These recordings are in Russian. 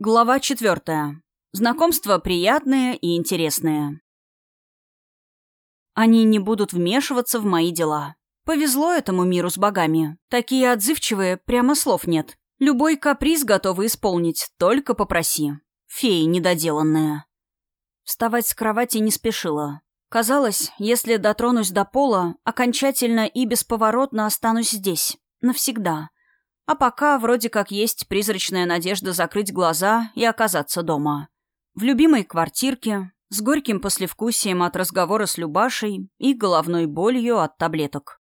Глава четвертая. Знакомства приятные и интересные. Они не будут вмешиваться в мои дела. Повезло этому миру с богами. Такие отзывчивые, прямо слов нет. Любой каприз готовы исполнить, только попроси. Феи недоделанная. Вставать с кровати не спешила. Казалось, если дотронусь до пола, окончательно и бесповоротно останусь здесь. Навсегда. А пока вроде как есть призрачная надежда закрыть глаза и оказаться дома. В любимой квартирке, с горьким послевкусием от разговора с Любашей и головной болью от таблеток.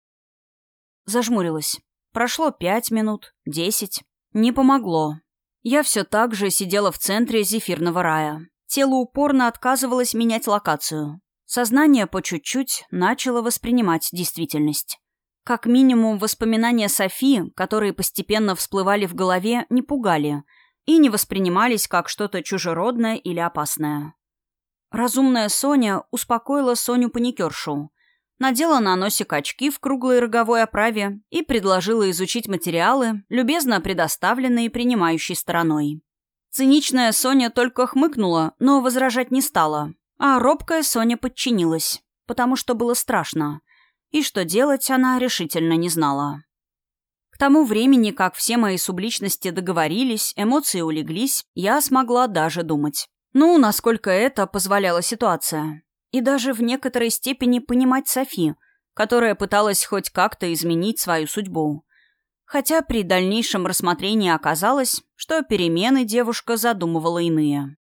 Зажмурилась. Прошло пять минут, десять. Не помогло. Я все так же сидела в центре зефирного рая. Тело упорно отказывалось менять локацию. Сознание по чуть-чуть начало воспринимать действительность. Как минимум, воспоминания Софии, которые постепенно всплывали в голове, не пугали и не воспринимались как что-то чужеродное или опасное. Разумная Соня успокоила Соню-паникершу, надела на носик очки в круглой роговой оправе и предложила изучить материалы, любезно предоставленные принимающей стороной. Циничная Соня только хмыкнула, но возражать не стала, а робкая Соня подчинилась, потому что было страшно — и что делать она решительно не знала. К тому времени, как все мои субличности договорились, эмоции улеглись, я смогла даже думать. Ну, насколько это позволяла ситуация. И даже в некоторой степени понимать Софи, которая пыталась хоть как-то изменить свою судьбу. Хотя при дальнейшем рассмотрении оказалось, что перемены девушка задумывала иные.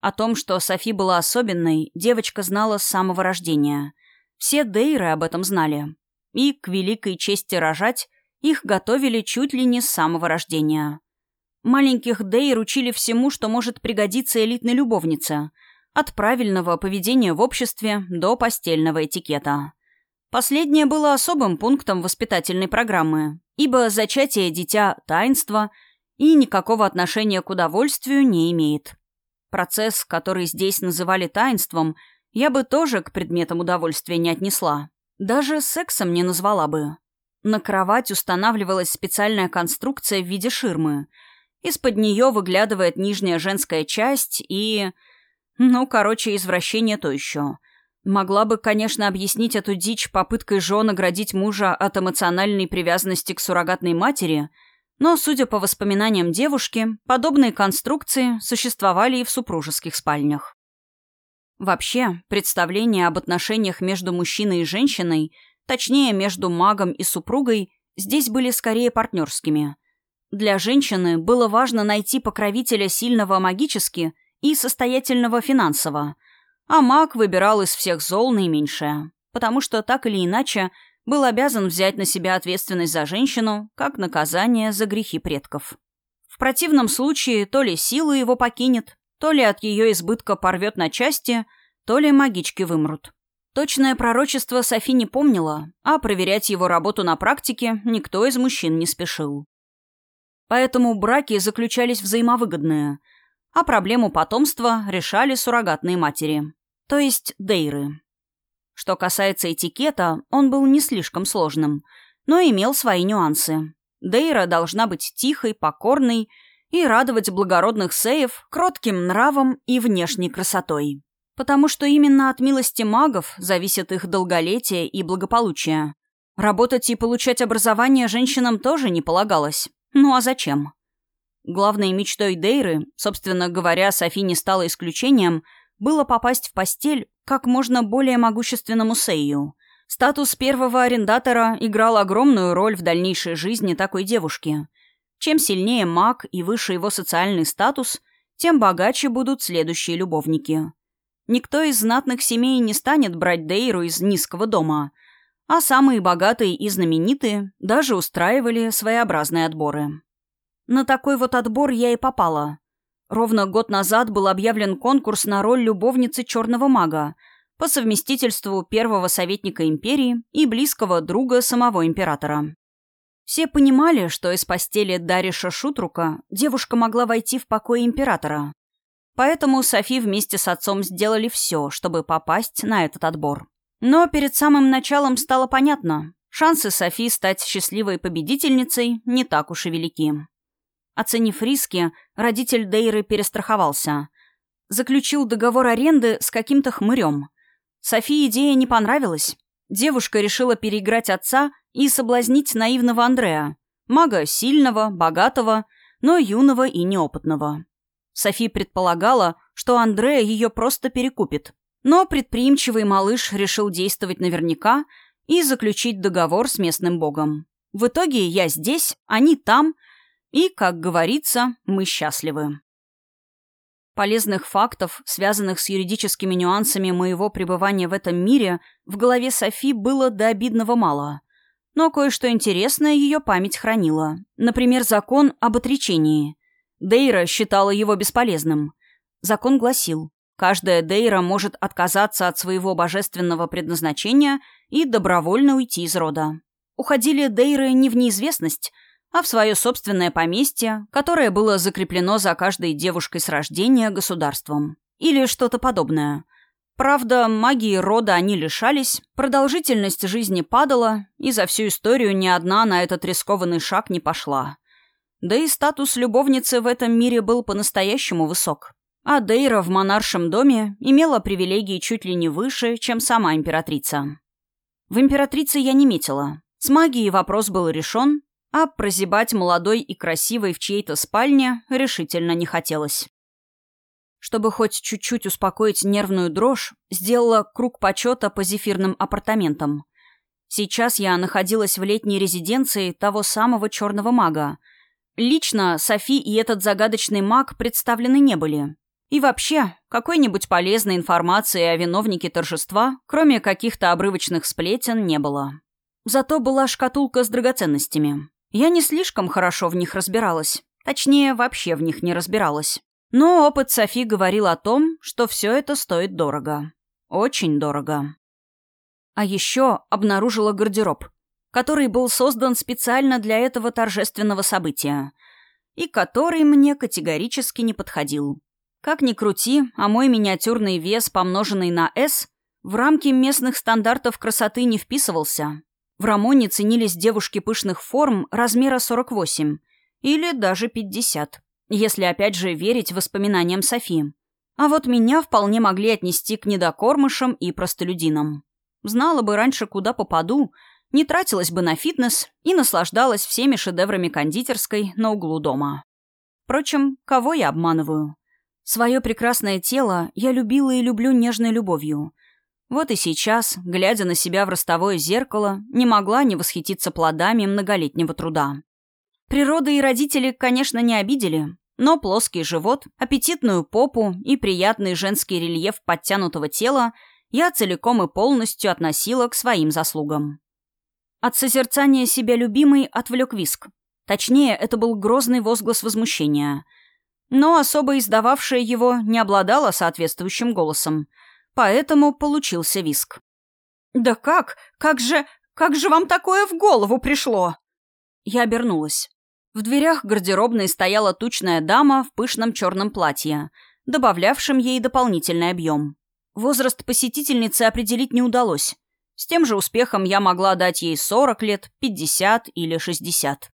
О том, что Софи была особенной, девочка знала с самого рождения – все дейры об этом знали. И, к великой чести рожать, их готовили чуть ли не с самого рождения. Маленьких дейр учили всему, что может пригодиться элитной любовнице, от правильного поведения в обществе до постельного этикета. Последнее было особым пунктом воспитательной программы, ибо зачатие дитя – таинство и никакого отношения к удовольствию не имеет. Процесс, который здесь называли таинством – я бы тоже к предметам удовольствия не отнесла. Даже сексом не назвала бы. На кровать устанавливалась специальная конструкция в виде ширмы. Из-под нее выглядывает нижняя женская часть и... Ну, короче, извращение то еще. Могла бы, конечно, объяснить эту дичь попыткой жен оградить мужа от эмоциональной привязанности к суррогатной матери, но, судя по воспоминаниям девушки, подобные конструкции существовали и в супружеских спальнях. Вообще, представления об отношениях между мужчиной и женщиной, точнее, между магом и супругой, здесь были скорее партнерскими. Для женщины было важно найти покровителя сильного магически и состоятельного финансово, а маг выбирал из всех зол наименьшее, потому что так или иначе был обязан взять на себя ответственность за женщину как наказание за грехи предков. В противном случае то ли сила его покинет, то ли от ее избытка порвет на части, то ли магички вымрут. Точное пророчество Софи не помнила, а проверять его работу на практике никто из мужчин не спешил. Поэтому браки заключались взаимовыгодные, а проблему потомства решали суррогатные матери, то есть дейры. Что касается этикета, он был не слишком сложным, но имел свои нюансы. Дейра должна быть тихой, покорной и радовать благородных сеев кротким нравом и внешней красотой. Потому что именно от милости магов зависит их долголетие и благополучие. Работать и получать образование женщинам тоже не полагалось. Ну а зачем? Главной мечтой Дейры, собственно говоря, Софи не стала исключением, было попасть в постель как можно более могущественному Сею. Статус первого арендатора играл огромную роль в дальнейшей жизни такой девушки. Чем сильнее маг и выше его социальный статус, тем богаче будут следующие любовники. Никто из знатных семей не станет брать Дейру из низкого дома, а самые богатые и знаменитые даже устраивали своеобразные отборы. На такой вот отбор я и попала. Ровно год назад был объявлен конкурс на роль любовницы черного мага, по совместительству первого советника империи и близкого друга самого императора. Все понимали, что из постели Дариша Шутрука девушка могла войти в покой императора. Поэтому Софи вместе с отцом сделали все, чтобы попасть на этот отбор. Но перед самым началом стало понятно, шансы Софи стать счастливой победительницей не так уж и велики. Оценив риски, родитель Дейры перестраховался. Заключил договор аренды с каким-то хмырем. Софии идея не понравилась. Девушка решила переиграть отца и соблазнить наивного Андрея. Мага сильного, богатого, но юного и неопытного. Софи предполагала, что Андрея ее просто перекупит. Но предприимчивый малыш решил действовать наверняка и заключить договор с местным богом. В итоге я здесь, они там — и, как говорится, мы счастливы. Полезных фактов, связанных с юридическими нюансами моего пребывания в этом мире, в голове Софи было до обидного мало. Но кое-что интересное ее память хранила. Например, закон об отречении. Дейра считала его бесполезным. Закон гласил, каждая Дейра может отказаться от своего божественного предназначения и добровольно уйти из рода. Уходили Дейры не в неизвестность – а в свое собственное поместье, которое было закреплено за каждой девушкой с рождения государством. Или что-то подобное. Правда, магии рода они лишались, продолжительность жизни падала, и за всю историю ни одна на этот рискованный шаг не пошла. Да и статус любовницы в этом мире был по-настоящему высок. А Дейра в монаршем доме имела привилегии чуть ли не выше, чем сама императрица. В императрице я не метила. С магией вопрос был решен, а прозябать молодой и красивой в чьей-то спальне решительно не хотелось. Чтобы хоть чуть-чуть успокоить нервную дрожь, сделала круг почета по зефирным апартаментам. Сейчас я находилась в летней резиденции того самого черного мага. Лично Софи и этот загадочный маг представлены не были. И вообще, какой-нибудь полезной информации о виновнике торжества, кроме каких-то обрывочных сплетен, не было. Зато была шкатулка с драгоценностями. Я не слишком хорошо в них разбиралась. Точнее, вообще в них не разбиралась. Но опыт Софи говорил о том, что все это стоит дорого. Очень дорого. А еще обнаружила гардероб, который был создан специально для этого торжественного события, и который мне категорически не подходил. Как ни крути, а мой миниатюрный вес, помноженный на S, в рамки местных стандартов красоты не вписывался. В Рамоне ценились девушки пышных форм размера 48 или даже 50, если опять же верить воспоминаниям Софи. А вот меня вполне могли отнести к недокормышам и простолюдинам. Знала бы раньше, куда попаду, не тратилась бы на фитнес и наслаждалась всеми шедеврами кондитерской на углу дома. Впрочем, кого я обманываю? Свое прекрасное тело я любила и люблю нежной любовью — вот и сейчас, глядя на себя в ростовое зеркало, не могла не восхититься плодами многолетнего труда. Природа и родители, конечно, не обидели, но плоский живот, аппетитную попу и приятный женский рельеф подтянутого тела я целиком и полностью относила к своим заслугам. От созерцания себя любимой отвлек виск. Точнее, это был грозный возглас возмущения. Но особо издававшая его не обладала соответствующим голосом — Поэтому получился виск. «Да как? Как же... Как же вам такое в голову пришло?» Я обернулась. В дверях гардеробной стояла тучная дама в пышном черном платье, добавлявшем ей дополнительный объем. Возраст посетительницы определить не удалось. С тем же успехом я могла дать ей 40 лет, 50 или 60.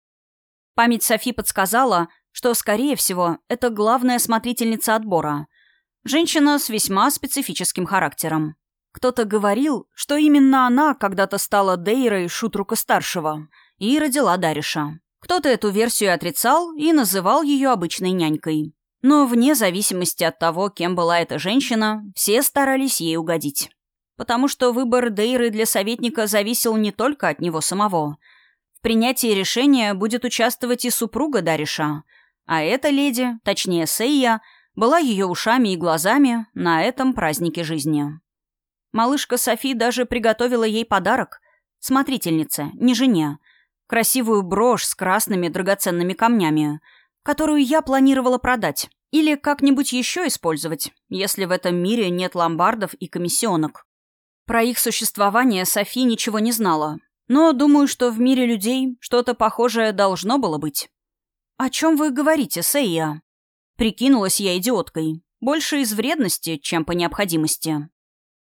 Память Софи подсказала, что, скорее всего, это главная смотрительница отбора — Женщина с весьма специфическим характером. Кто-то говорил, что именно она когда-то стала Дейрой Шутрука-старшего и родила Дариша. Кто-то эту версию отрицал и называл ее обычной нянькой. Но вне зависимости от того, кем была эта женщина, все старались ей угодить. Потому что выбор Дейры для советника зависел не только от него самого. В принятии решения будет участвовать и супруга Дариша. А эта леди, точнее Сейя, была ее ушами и глазами на этом празднике жизни. Малышка Софи даже приготовила ей подарок. Смотрительнице, не жене. Красивую брошь с красными драгоценными камнями, которую я планировала продать. Или как-нибудь еще использовать, если в этом мире нет ломбардов и комиссионок. Про их существование Софи ничего не знала. Но думаю, что в мире людей что-то похожее должно было быть. «О чем вы говорите, Сейя?» Прикинулась я идиоткой. Больше из вредности, чем по необходимости.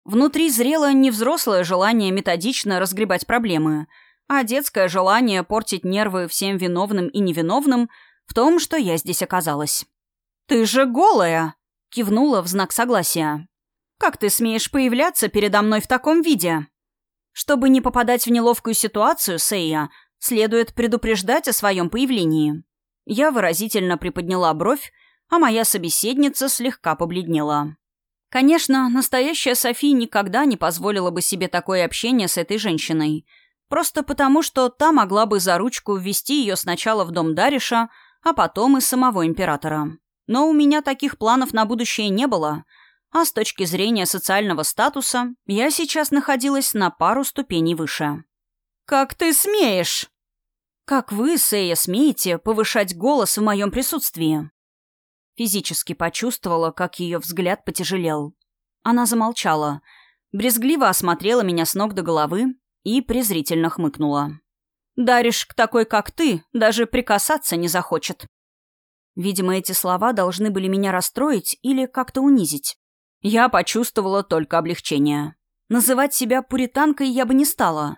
Внутри зрело не взрослое желание методично разгребать проблемы, а детское желание портить нервы всем виновным и невиновным в том, что я здесь оказалась. «Ты же голая!» — кивнула в знак согласия. «Как ты смеешь появляться передо мной в таком виде?» Чтобы не попадать в неловкую ситуацию, Сейя, следует предупреждать о своем появлении. Я выразительно приподняла бровь, а моя собеседница слегка побледнела. Конечно, настоящая София никогда не позволила бы себе такое общение с этой женщиной. Просто потому, что та могла бы за ручку ввести ее сначала в дом Дариша, а потом и самого императора. Но у меня таких планов на будущее не было, а с точки зрения социального статуса я сейчас находилась на пару ступеней выше. «Как ты смеешь?» «Как вы, Сэя, смеете повышать голос в моем присутствии?» Физически почувствовала, как ее взгляд потяжелел. Она замолчала, брезгливо осмотрела меня с ног до головы и презрительно хмыкнула. «Даришь к такой, как ты, даже прикасаться не захочет». Видимо, эти слова должны были меня расстроить или как-то унизить. Я почувствовала только облегчение. Называть себя пуританкой я бы не стала.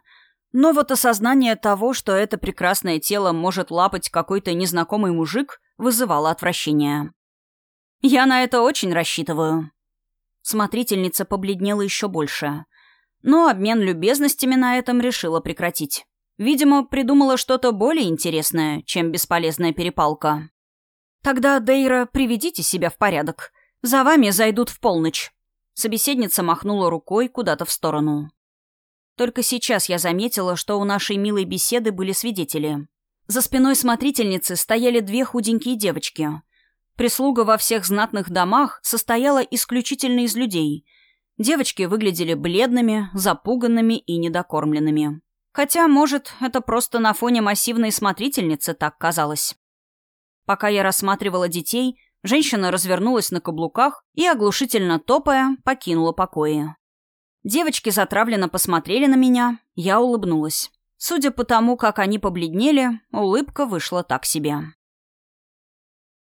Но вот осознание того, что это прекрасное тело может лапать какой-то незнакомый мужик, вызывало отвращение. Я на это очень рассчитываю». Смотрительница побледнела еще больше. Но обмен любезностями на этом решила прекратить. Видимо, придумала что-то более интересное, чем бесполезная перепалка. «Тогда, Дейра, приведите себя в порядок. За вами зайдут в полночь». Собеседница махнула рукой куда-то в сторону. Только сейчас я заметила, что у нашей милой беседы были свидетели. За спиной смотрительницы стояли две худенькие девочки — Прислуга во всех знатных домах состояла исключительно из людей. Девочки выглядели бледными, запуганными и недокормленными. Хотя, может, это просто на фоне массивной смотрительницы так казалось. Пока я рассматривала детей, женщина развернулась на каблуках и, оглушительно топая, покинула покои. Девочки затравленно посмотрели на меня, я улыбнулась. Судя по тому, как они побледнели, улыбка вышла так себе.